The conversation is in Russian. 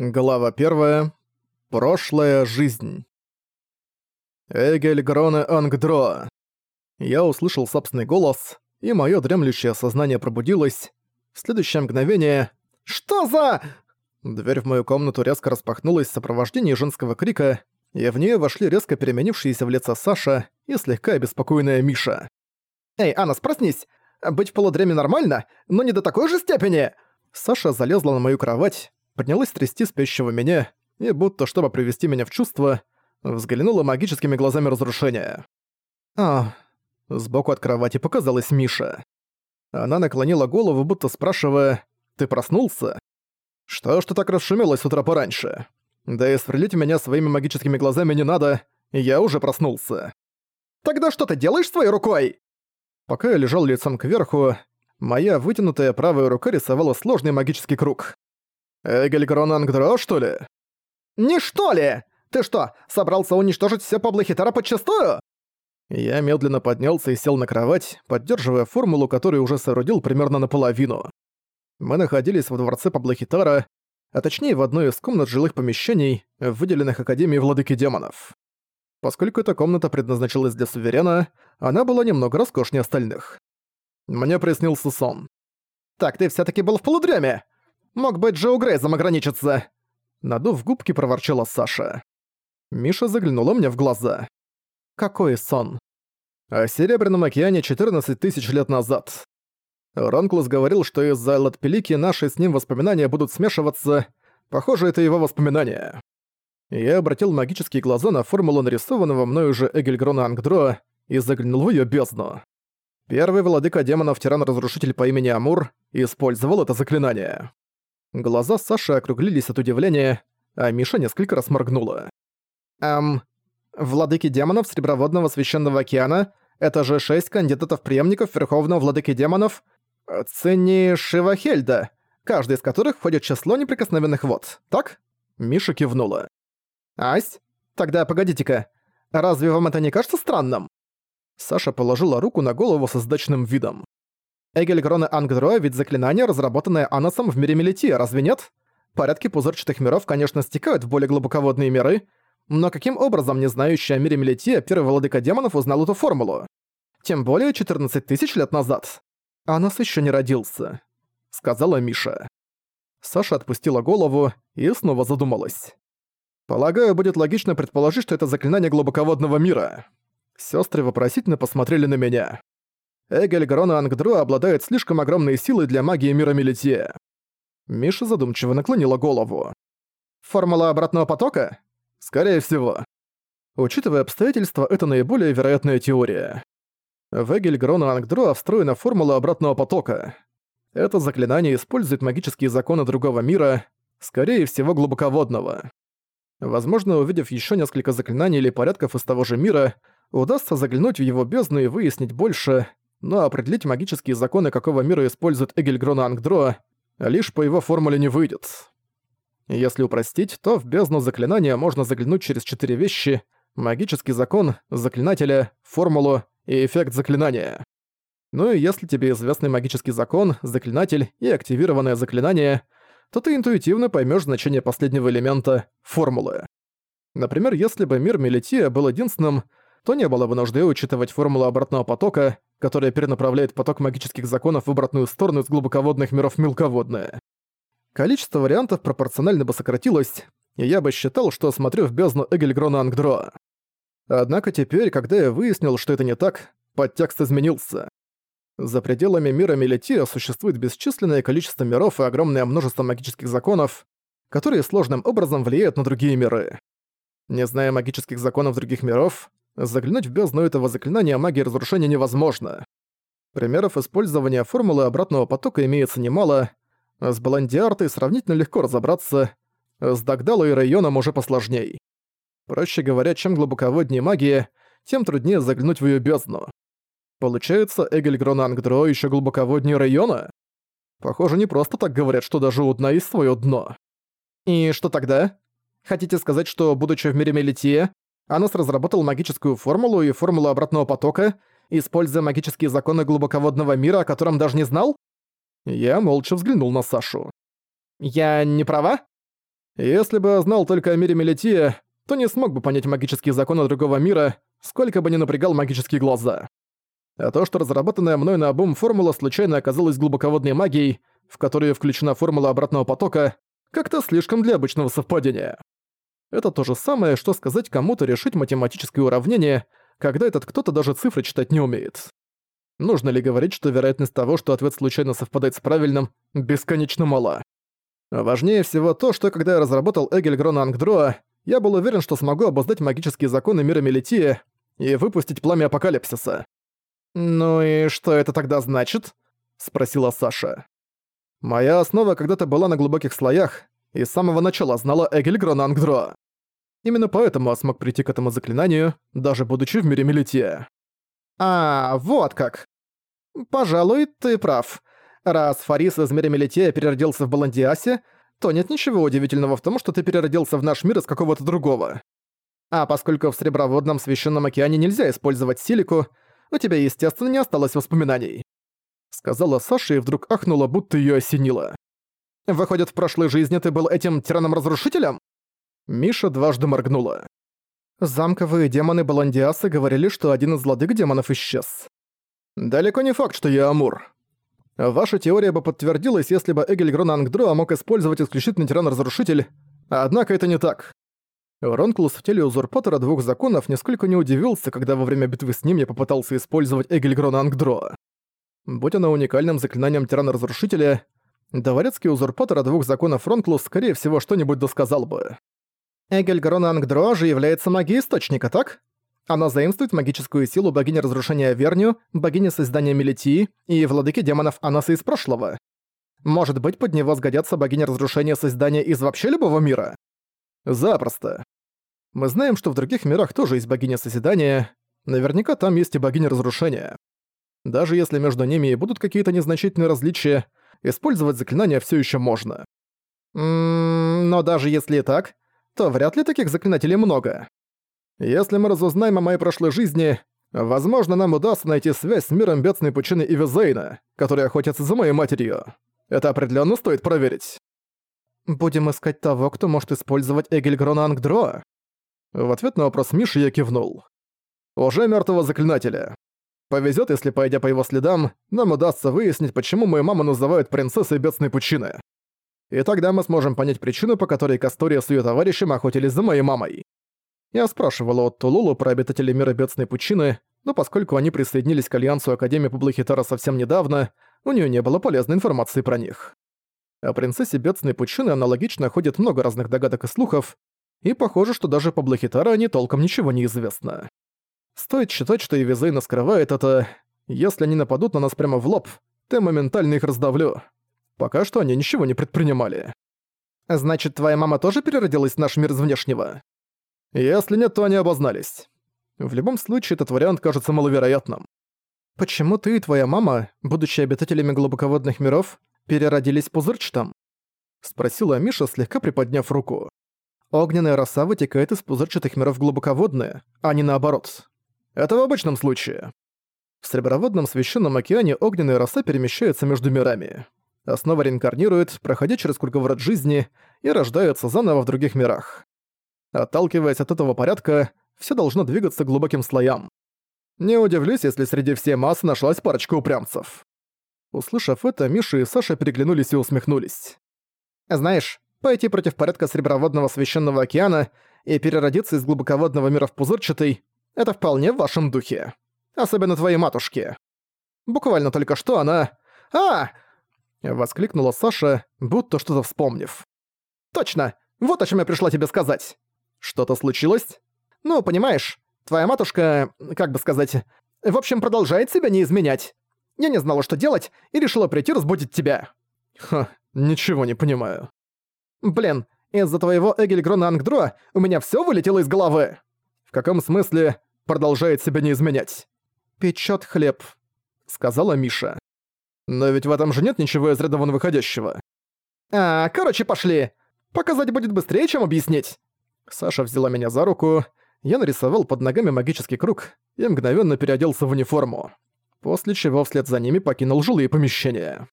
Глава 1. Прошлая жизнь. Эгель Гроне Ангдро. Я услышал собственный голос, и моё дремлющее сознание пробудилось. В следующее мгновение «Что за...» Дверь в мою комнату резко распахнулась в сопровождении женского крика, и в неё вошли резко переменившиеся в лице Саша и слегка обеспокоенная Миша. «Эй, Анас, проснись! Быть в полудреме нормально, но не до такой же степени!» Саша залезла на мою кровать, поднялась трясти спящего меня и, будто чтобы привести меня в чувство, взглянула магическими глазами разрушения. А, сбоку от кровати показалась Миша. Она наклонила голову, будто спрашивая «Ты проснулся?» «Что ж ты так расшумелась с утра пораньше?» «Да и сверлить меня своими магическими глазами не надо, я уже проснулся». «Тогда что ты делаешь своей рукой?» Пока я лежал лицом кверху, моя вытянутая правая рука рисовала сложный магический круг. «Эгельгрон Ангдро, что ли?» «Не что ли? Ты что, собрался уничтожить все Пабло Хитара подчастую?» Я медленно поднялся и сел на кровать, поддерживая формулу, которую уже соорудил примерно наполовину. Мы находились во дворце Пабло Хитара, а точнее в одной из комнат жилых помещений, выделенных Академией Владыки Демонов. Поскольку эта комната предназначалась для суверена, она была немного роскошнее остальных. Мне приснился сон. «Так ты все таки был в полудреме? Мог бы Джоу Грейзом ограничиться!» Надув губки, проворчала Саша. Миша заглянула мне в глаза. «Какой сон?» «О Серебряном океане 14 тысяч лет назад». Ронклус говорил, что из-за Латпелики наши с ним воспоминания будут смешиваться. Похоже, это его воспоминания. Я обратил магические глаза на формулу нарисованного мною же Эгельгрона Ангдро и заглянул в её бездну. Первый владыка демонов-тиран-разрушитель по имени Амур использовал это заклинание. Глаза Саши округлились от удивления, а Миша несколько раз моргнула. «Эм, владыки демонов Среброводного Священного Океана — это же шесть кандидатов-преемников Верховного Владыки Демонов Ценни Шивахельда, каждый из которых входит в число неприкосновенных вод, так?» Миша кивнула. «Ась, тогда погодите-ка, разве вам это не кажется странным?» Саша положила руку на голову со сдачным видом. Эгельгрона Ангдроя ведь заклинание, разработанное Аносом в мире Мелития, разве нет? Порядки пузырчатых миров, конечно, стекают в более глубоководные миры, но каким образом не знающий о мире Мелития первый владыка демонов узнал эту формулу? Тем более 14 тысяч лет назад. Анос еще не родился, сказала Миша. Саша отпустила голову и снова задумалась. Полагаю, будет логично предположить, что это заклинание глубоководного мира. Сестры вопросительно посмотрели на меня. Эгель Гарона Ангдру обладает слишком огромной силой для магии мира Мелития. Миша задумчиво наклонила голову. Формула обратного потока? Скорее всего. Учитывая обстоятельства, это наиболее вероятная теория. В Эгель Гарона Ангдру встроена формула обратного потока. Это заклинание использует магические законы другого мира, скорее всего глубоководного. Возможно, увидев еще несколько заклинаний или порядков из того же мира, удастся заглянуть в его бездну и выяснить больше, но определить магические законы какого мира использует Эгельгрона Ангдро лишь по его формуле не выйдет. Если упростить, то в бездну заклинания можно заглянуть через четыре вещи — магический закон, заклинателя, формулу и эффект заклинания. Ну и если тебе известный магический закон, заклинатель и активированное заклинание, то ты интуитивно поймешь значение последнего элемента — формулы. Например, если бы мир Мелития был единственным, то не было бы нужды учитывать формулу обратного потока, которая перенаправляет поток магических законов в обратную сторону из глубоководных миров в мелководные. Количество вариантов пропорционально бы сократилось, и я бы считал, что смотрю в бездну Эгельгрона Ангдро. Однако теперь, когда я выяснил, что это не так, подтекст изменился. За пределами мира Мелития существует бесчисленное количество миров и огромное множество магических законов, которые сложным образом влияют на другие миры. Не зная магических законов других миров, Заглянуть в бездну этого заклинания магии разрушения невозможно. Примеров использования формулы обратного потока имеется немало. С Баландиартой сравнительно легко разобраться, с Дагдало и районом уже посложней. Проще говоря, чем глубоководнее магия, тем труднее заглянуть в ее бездну. Получается, Эгельгрон Ангдро еще глубоководнее района? Похоже, не просто так говорят, что даже у дна есть свое дно. И что тогда? Хотите сказать, что, будучи в мире Мелития, Анус разработал магическую формулу и формулу обратного потока, используя магические законы глубоководного мира, о котором даже не знал? Я молча взглянул на Сашу. «Я не права?» Если бы я знал только о мире Мелития, то не смог бы понять магические законы другого мира, сколько бы ни напрягал магические глаза. А то, что разработанная мной на обум формула случайно оказалась глубоководной магией, в которую включена формула обратного потока, как-то слишком для обычного совпадения. Это то же самое, что сказать кому-то решить математическое уравнение, когда этот кто-то даже цифры читать не умеет. Нужно ли говорить, что вероятность того, что ответ случайно совпадает с правильным, бесконечно мала? Важнее всего то, что когда я разработал Эгельгрона Ангдроа, я был уверен, что смогу обуздать магические законы мира Мелития и выпустить пламя Апокалипсиса. «Ну и что это тогда значит?» — спросила Саша. «Моя основа когда-то была на глубоких слоях, и с самого начала знала Эгельгрона Ангдроа. Именно поэтому я смог прийти к этому заклинанию, даже будучи в мире Мелития. А, вот как. Пожалуй, ты прав. Раз Фарис из мира Мелития переродился в Баландиасе, то нет ничего удивительного в том, что ты переродился в наш мир из какого-то другого. А поскольку в Среброводном Священном океане нельзя использовать силику, у тебя, естественно, не осталось воспоминаний. Сказала Саша и вдруг ахнула, будто её осенило. Выходит, в прошлой жизни ты был этим тираном-разрушителем? Миша дважды моргнула. Замковые демоны Баландиаса говорили, что один из владык демонов исчез. Далеко не факт, что я Амур. Ваша теория бы подтвердилась, если бы Эгельгрон Ангдроа мог использовать исключительно тиран-разрушитель, однако это не так. Ронклус в теле узурпатора двух законов нисколько не удивился, когда во время битвы с ним я попытался использовать Эгельгрона Ангдроа. Будь она уникальным заклинанием тирана-разрушителя, дворецкий узурпатор двух законов Ронклус скорее всего что-нибудь досказал бы. Эгельгрон Ангдроа же является магией Источника, так? Она заимствует магическую силу богини разрушения Верню, богини создания Мелитии и владыки демонов Анаса из прошлого. Может быть, под него сгодятся богини разрушения создания из вообще любого мира? Запросто. Мы знаем, что в других мирах тоже есть богиня созидания, наверняка там есть и богиня разрушения. Даже если между ними и будут какие-то незначительные различия, использовать заклинания все еще можно. Ммм, но даже если и так, то вряд ли таких заклинателей много. Если мы разузнаем о моей прошлой жизни, возможно, нам удастся найти связь с миром бедственной пучины Ивизейна, который охотится за моей матерью. Это определенно стоит проверить. Будем искать того, кто может использовать Эгельгрона Ангдроа? В ответ на вопрос Миши я кивнул. Уже мертвого заклинателя. Повезет, если, пойдя по его следам, нам удастся выяснить, почему мою маму называют принцессой бедственной пучины. И тогда мы сможем понять причину, по которой Кастория с ее товарищем охотились за моей мамой. Я спрашивала от Тулулу про обитателей мира Бедственной Пучины, но поскольку они присоединились к Альянсу Академии Публахитара совсем недавно, у нее не было полезной информации про них. О принцессе Бедственной Пучины аналогично ходит много разных догадок и слухов, и похоже, что даже по Блахитара они толком ничего не известно. Стоит считать, что Эвизейна скрывает это. Если они нападут на нас прямо в лоб, то моментально их раздавлю. Пока что они ничего не предпринимали. «Значит, твоя мама тоже переродилась в наш мир из внешнего?» «Если нет, то они обознались. В любом случае, этот вариант кажется маловероятным. Почему ты и твоя мама, будучи обитателями глубоководных миров, переродились пузырчатым?» Спросила Миша, слегка приподняв руку. «Огненная роса вытекает из пузырчатых миров глубоководные, а не наоборот. Это в обычном случае. В Среброводном священном океане огненная роса перемещается между мирами снова реинкарнирует, проходя через круговорот жизни и рождается заново в других мирах. Отталкиваясь от этого порядка, все должно двигаться глубоким слоям. Не удивлюсь, если среди всей массы нашлась парочка упрямцев. Услышав это, Миша и Саша переглянулись и усмехнулись. «Знаешь, пойти против порядка Среброводного Священного Океана и переродиться из глубоководного мира в пузырчатый — это вполне в вашем духе. Особенно твоей матушке. Буквально только что она... А! Воскликнула Саша, будто что-то вспомнив. «Точно! Вот о чем я пришла тебе сказать!» «Что-то случилось?» «Ну, понимаешь, твоя матушка, как бы сказать, в общем, продолжает себя не изменять. Я не знала, что делать, и решила прийти разбудить тебя». «Ха, ничего не понимаю». «Блин, из-за твоего Эгельгрона Ангдро у меня всё вылетело из головы!» «В каком смысле продолжает себя не изменять?» «Печёт хлеб», — сказала Миша. Но ведь в этом же нет ничего из ряда вон выходящего. А, короче, пошли. Показать будет быстрее, чем объяснить. Саша взяла меня за руку, я нарисовал под ногами магический круг и мгновенно переоделся в униформу. После чего вслед за ними покинул жилые помещения.